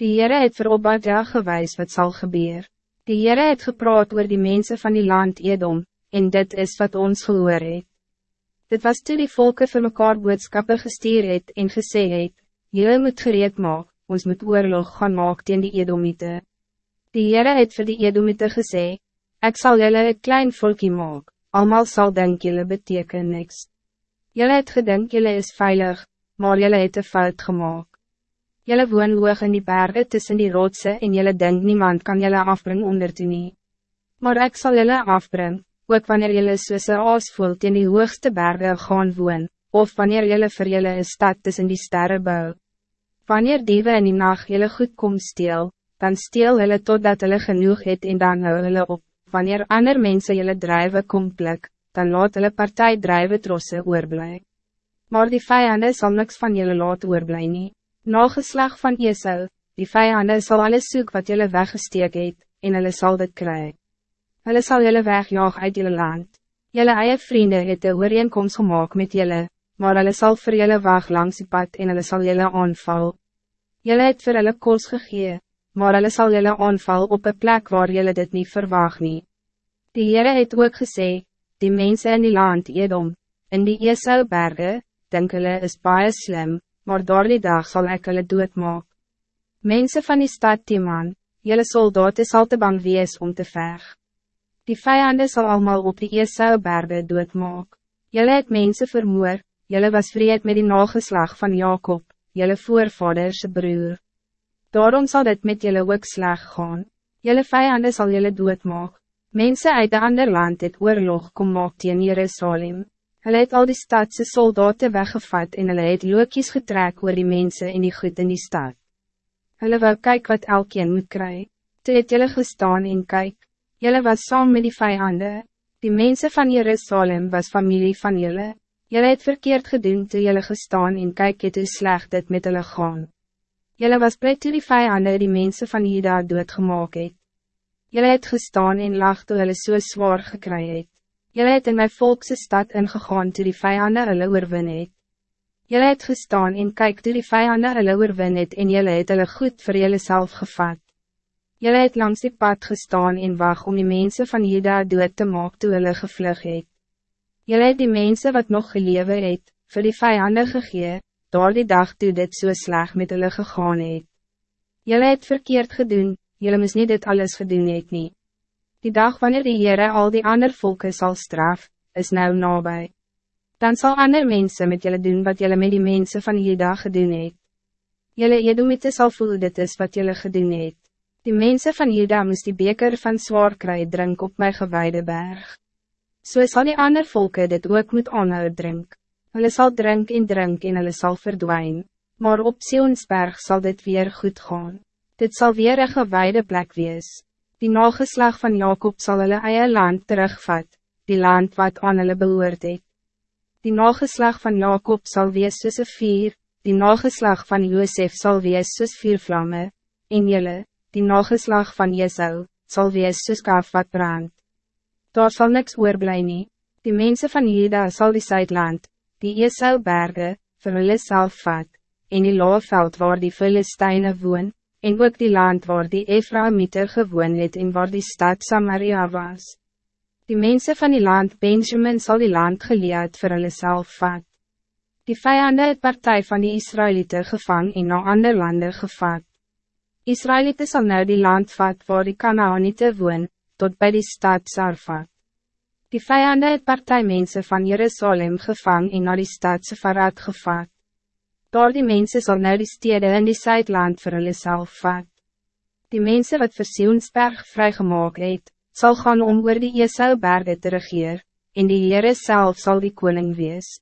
Die Heere het vir Obadja gewys wat zal gebeuren. Die Heere het gepraat oor die mensen van die land Edom, en dit is wat ons gehoor het. Dit was toe die volke vir mekaar boodskappe gestuur het en gesê het, Julle moet gereed maak, ons moet oorlog gaan maak teen die Edomite. Die Heere het vir die Edomite gesê, Ik zal jullie een klein volkje maak, allemaal zal denk jullie beteken niks. Jullie het gedink jullie is veilig, maar jullie het een fout gemaakt. Jullie woon hoog in die bergen tussen die rotsen en jullie denk niemand kan jullie afbrengen onder toe nie. Maar ik zal jullie afbrengen, ook wanneer jullie soos een aas voelt in die hoogste bergen gaan woon, of wanneer jullie voor jullie een stad tussen die sterren bouw. Wanneer dieven in die nacht jullie goed kom steel, dan steel hulle totdat hulle genoeg het en dan hou hulle op wanneer ander mensen jullie drijven kom plek, dan laat hulle partij drijven trosse oorblij. Maar die vijanden zal niks van jullie laat oorblij nie. Nageslag van Esau, die vijanden zal alles soek wat jullie weggesteek het, en hulle sal dit kry. Hulle sal jullie wegjaag uit jullie land. Jullie eie vrienden het de ooreenkomst gemaakt met jullie, maar hulle sal vir jullie weg langs die pad en hulle sal jullie aanval. Jullie het vir hulle koos gegee, maar hulle sal julle aanval op een plek waar julle dit niet verwaag nie. Die Heere het ook gesê, die mensen in die land Edom, in die Esau berge, denk hulle is baie slim, maar door die dag zal ek hulle doodmaak. Mensen van die stad Timan, julle soldaten sal te bang wees om te veg. Die vijanden zal allemaal op die Esau berge doodmaak. Julle het mensen vermoor, julle was vreed met die nageslag van Jacob, julle voorvaderse broer. Daarom zal dit met jullie ook sleg gaan. Jullie vijanden zal jullie doodmaak. Mensen uit de ander land het oorlog kom maak teen Jerusalem. Hulle het al die stadse soldaten weggevat en hulle het lookjes getrek oor die mensen in die goed in die stad. Hulle wil kyk wat elkeen moet kry. Toe het jullie gestaan en kyk. Jullie was saam met die vijanden. Die mensen van Jerusalem was familie van jullie. Jullie het verkeerd gedoen toe jullie gestaan en kyk het hoe sleg dit met hulle gaan. Jelle was blij toe die vijanden die mensen van Ida doodgemaak het. Jelle het gestaan en lag toe hulle so zwaar gekry het. Jelle het in my volkse stad ingegaan toe die vijanden hulle oorwin het. Jelle het gestaan en kyk toe die vijanden hulle oorwin het en jelle het hulle goed voor jelle zelf gevat. Jelle het langs die pad gestaan en wacht om die mensen van Ida dood te maak toe hulle gevlug het. Jelle het die mensen wat nog gelewe het, vir die vijanden gegee, door die dag toe dit so sleg met hulle gegaan het. Julle het verkeerd gedoen, julle moes niet dit alles gedoen het nie. Die dag wanneer die Heere al die ander volken zal straf, is nou nabij. Dan zal ander mensen met julle doen wat julle met die mensen van die dag gedoen het. Julle edomite sal voel dit is wat julle gedoen het. Die mensen van Juda moest die beker van zwaar kry drink op mijn gewijde berg. So zal die ander volken dit ook moet aanhou drink. Hulle sal drink en drink en hulle sal verdwijn, maar op Sionsberg zal dit weer goed gaan. Dit zal weer een gewijde plek wees. Die nageslag van Jacob zal hulle eie land terugvat, die land wat aan hulle behoort het. Die nageslag van Jacob zal wees soos een vier, die nageslag van Josef zal wees soos vier vlamme, en jylle, die nageslag van Jesau, zal wees soos kaf wat brand. Daar zal niks oorblij nie, die mensen van Juda zal die Zuidland, die Esau berge, vir hulle self vat, en die laafveld waar die Filisteine woon, en ook die land waar die Ephraimiter gewoon het en waar die stad Samaria was. Die mensen van die land Benjamin zal die land geleerd vir hulle self vat. Die vijanden het partij van die Israëlieten gevang en na ander landen gevat. Israëlieten zal nou die land vat waar die Kanaanite woon, tot bij die stad Sarfat. Die vijanden het partij mensen van Jerusalem gevang en naar die stad Sefarat gevat. Door die mensen zal nou die steden in die Zuidland vir hulle self vat. Die mensen wat Versionsberg vrygemaak het, sal gaan om oor die Esau berge te regeer, en die Heere self zal die koning wees.